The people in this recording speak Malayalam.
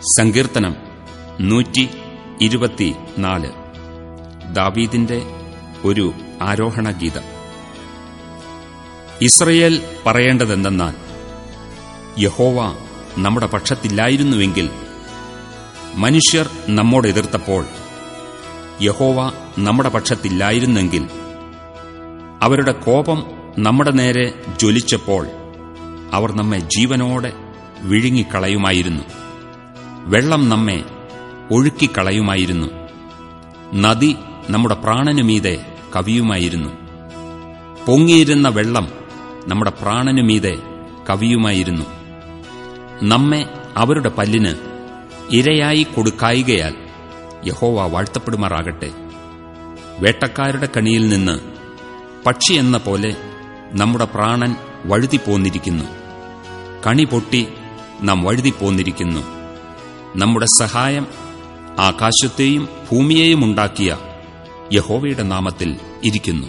സങ്കീർത്തനം നൂറ്റി ഇരുപത്തിനാല്. ദാവീദിന്റെ ഒരു ആരോഹണ ഗീതം ഇസ്രയേൽ പറയേണ്ടതെന്തെന്നാൽ യഹോവ നമ്മുടെ പക്ഷത്തില്ലായിരുന്നുവെങ്കിൽ മനുഷ്യർ നമ്മോട് എതിർത്തപ്പോൾ യഹോവ നമ്മുടെ പക്ഷത്തില്ലായിരുന്നെങ്കിൽ അവരുടെ കോപം നമ്മുടെ നേരെ ജ്വലിച്ചപ്പോൾ അവർ നമ്മെ ജീവനോടെ വിഴുങ്ങിക്കളയുമായിരുന്നു. വെള്ളം നമ്മെ ഒഴുക്കിക്കളയുമായിരുന്നു. നദി നമ്മുടെ പ്രാണനുമീതെ കവിയുമായിരുന്നു. പൊങ്ങിയിരുന്ന വെള്ളം നമ്മുടെ പ്രാണനുമീതെ കവിയുമായിരുന്നു. നമ്മെ അവരുടെ പല്ലിന് ഇരയായി കൊടുക്കായികയാൽ യഹോവ വാഴ്ത്തപ്പെടുമാറാകട്ടെ. വേട്ടക്കാരുടെ കണിയിൽ നിന്ന് പക്ഷിയെന്ന പോലെ നമ്മുടെ പ്രാണൻ വഴുതിപ്പോന്നിരിക്കുന്നു. കണി പൊട്ടി നാം വഴുതിപ്പോന്നിരിക്കുന്നു. നമ്മുടെ സഹായം ആകാശത്തെയും ഭൂമിയെയും ഉണ്ടാക്കിയ യഹോവയുടെ നാമത്തിൽ ഇരിക്കുന്നു.